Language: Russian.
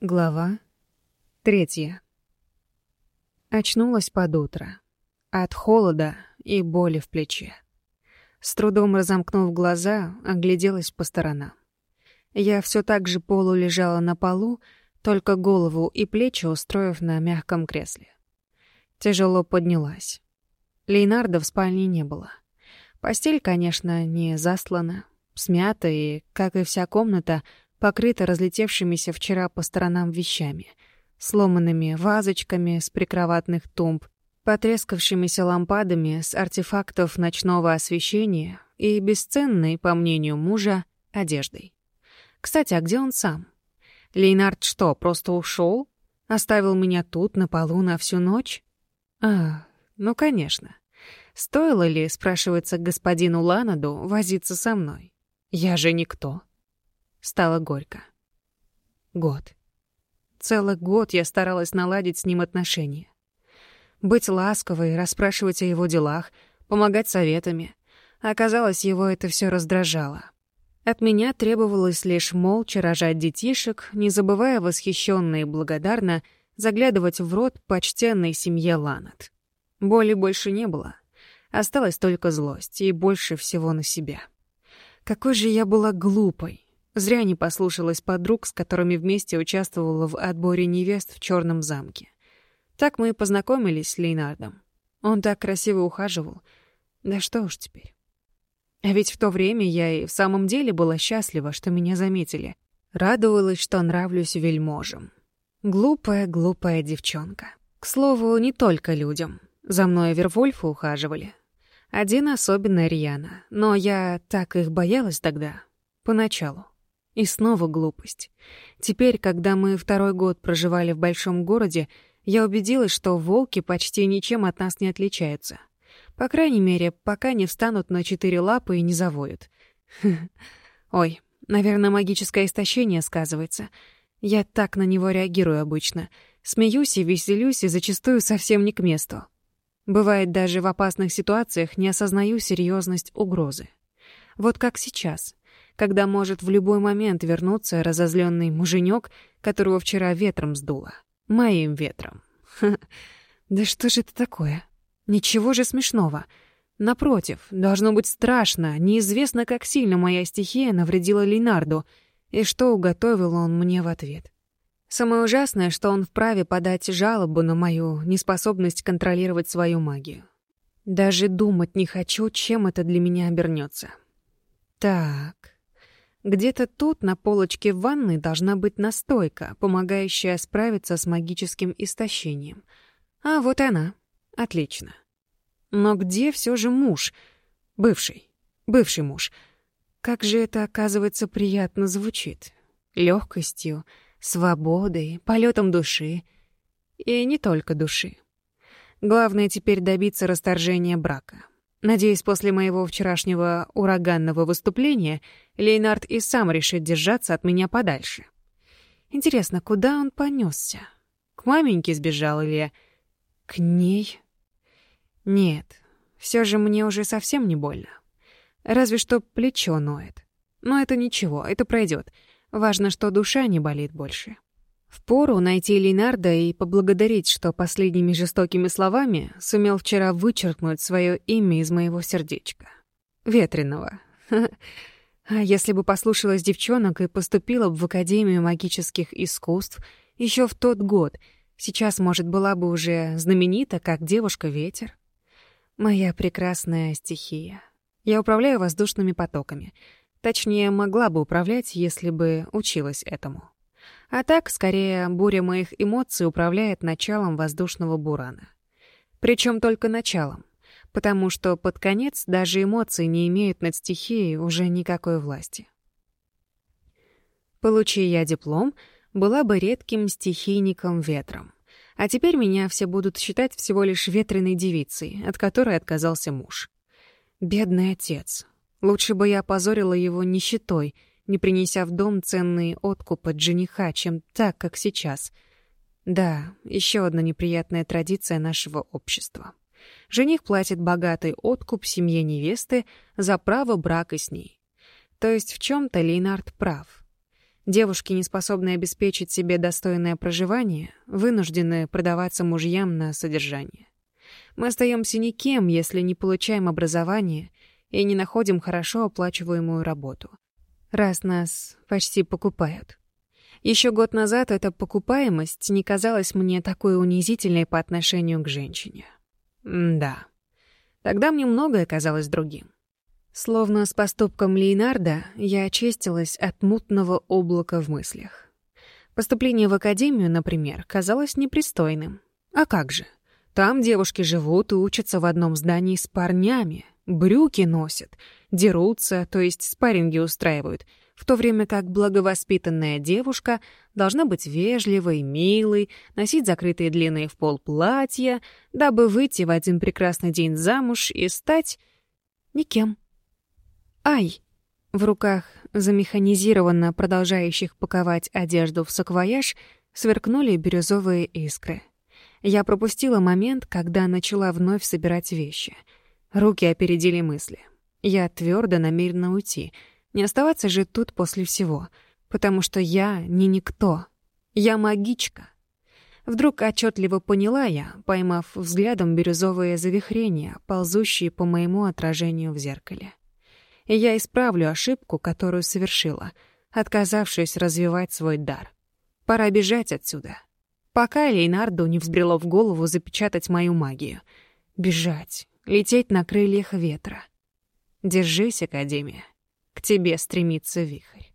Глава третья. Очнулась под утро. От холода и боли в плече. С трудом разомкнув глаза, огляделась по сторонам. Я все так же полу лежала на полу, только голову и плечи устроив на мягком кресле. Тяжело поднялась. Лейнарда в спальне не было. Постель, конечно, не заслана, смята и, как и вся комната, покрыта разлетевшимися вчера по сторонам вещами, сломанными вазочками с прикроватных тумб, потрескавшимися лампадами с артефактов ночного освещения и бесценной, по мнению мужа, одеждой. Кстати, а где он сам? Лейнард что, просто ушел? Оставил меня тут, на полу, на всю ночь? А, ну, конечно. Стоило ли, спрашивается господину Ланаду, возиться со мной? Я же никто стало горько. Год. Целый год я старалась наладить с ним отношения. Быть ласковой, расспрашивать о его делах, помогать советами. Оказалось, его это все раздражало. От меня требовалось лишь молча рожать детишек, не забывая восхищенно и благодарно заглядывать в рот почтенной семье Ланат. Боли больше не было. Осталась только злость, и больше всего на себя. Какой же я была глупой! Зря не послушалась подруг, с которыми вместе участвовала в отборе невест в Черном замке. Так мы и познакомились с Лейнардом. Он так красиво ухаживал. Да что уж теперь. А ведь в то время я и в самом деле была счастлива, что меня заметили. Радовалась, что нравлюсь вельможам. Глупая, глупая девчонка. К слову, не только людям. За мной Вервольфы ухаживали. Один особенно Риана. но я так их боялась тогда. Поначалу. И снова глупость. Теперь, когда мы второй год проживали в большом городе, я убедилась, что волки почти ничем от нас не отличаются. По крайней мере, пока не встанут на четыре лапы и не завоют. Ой, наверное, магическое истощение сказывается. Я так на него реагирую обычно. Смеюсь и веселюсь, и зачастую совсем не к месту. Бывает, даже в опасных ситуациях не осознаю серьезность угрозы. Вот как сейчас когда может в любой момент вернуться разозленный муженек, которого вчера ветром сдуло. Моим ветром. Да что же это такое? Ничего же смешного. Напротив, должно быть страшно, неизвестно, как сильно моя стихия навредила Линарду и что уготовил он мне в ответ. Самое ужасное, что он вправе подать жалобу на мою неспособность контролировать свою магию. Даже думать не хочу, чем это для меня обернется. Так. Где-то тут на полочке в ванной должна быть настойка, помогающая справиться с магическим истощением. А вот она. Отлично. Но где все же муж? Бывший. Бывший муж. Как же это, оказывается, приятно звучит. Легкостью, свободой, полетом души. И не только души. Главное теперь добиться расторжения брака. Надеюсь, после моего вчерашнего ураганного выступления — Лейнард и сам решит держаться от меня подальше. Интересно, куда он понёсся? К маменьке сбежал или... К ней? Нет, всё же мне уже совсем не больно. Разве что плечо ноет. Но это ничего, это пройдёт. Важно, что душа не болит больше. Впору найти Лейнарда и поблагодарить, что последними жестокими словами сумел вчера вычеркнуть своё имя из моего сердечка. Ветреного. А если бы послушалась девчонок и поступила бы в Академию магических искусств еще в тот год, сейчас, может, была бы уже знаменита, как девушка-ветер. Моя прекрасная стихия. Я управляю воздушными потоками. Точнее, могла бы управлять, если бы училась этому. А так, скорее, буря моих эмоций управляет началом воздушного бурана. Причем только началом потому что под конец даже эмоции не имеют над стихией уже никакой власти. Получи я диплом, была бы редким стихийником-ветром. А теперь меня все будут считать всего лишь ветреной девицей, от которой отказался муж. Бедный отец. Лучше бы я опозорила его нищетой, не принеся в дом ценные откупы от жениха, чем так, как сейчас. Да, еще одна неприятная традиция нашего общества. Жених платит богатый откуп семье невесты за право брака с ней. То есть в чем-то Лейнард прав. Девушки, не способные обеспечить себе достойное проживание, вынуждены продаваться мужьям на содержание. Мы остаемся никем, если не получаем образование и не находим хорошо оплачиваемую работу. Раз нас почти покупают. Еще год назад эта покупаемость не казалась мне такой унизительной по отношению к женщине. Да. Тогда мне многое казалось другим. Словно с поступком Леонардо я очистилась от мутного облака в мыслях. Поступление в академию, например, казалось непристойным. А как же? Там девушки живут и учатся в одном здании с парнями — брюки носят, дерутся, то есть спарринги устраивают, в то время как благовоспитанная девушка должна быть вежливой, милой, носить закрытые длинные в пол платья, дабы выйти в один прекрасный день замуж и стать никем. Ай! В руках замеханизированно продолжающих паковать одежду в саквояж сверкнули бирюзовые искры. Я пропустила момент, когда начала вновь собирать вещи — Руки опередили мысли. Я твердо намерена уйти. Не оставаться же тут после всего. Потому что я не никто. Я магичка. Вдруг отчетливо поняла я, поймав взглядом бирюзовые завихрения, ползущие по моему отражению в зеркале. И я исправлю ошибку, которую совершила, отказавшись развивать свой дар. Пора бежать отсюда. Пока Лейнарду не взбрело в голову запечатать мою магию. Бежать, лететь на крыльях ветра. Держись, Академия, к тебе стремится вихрь.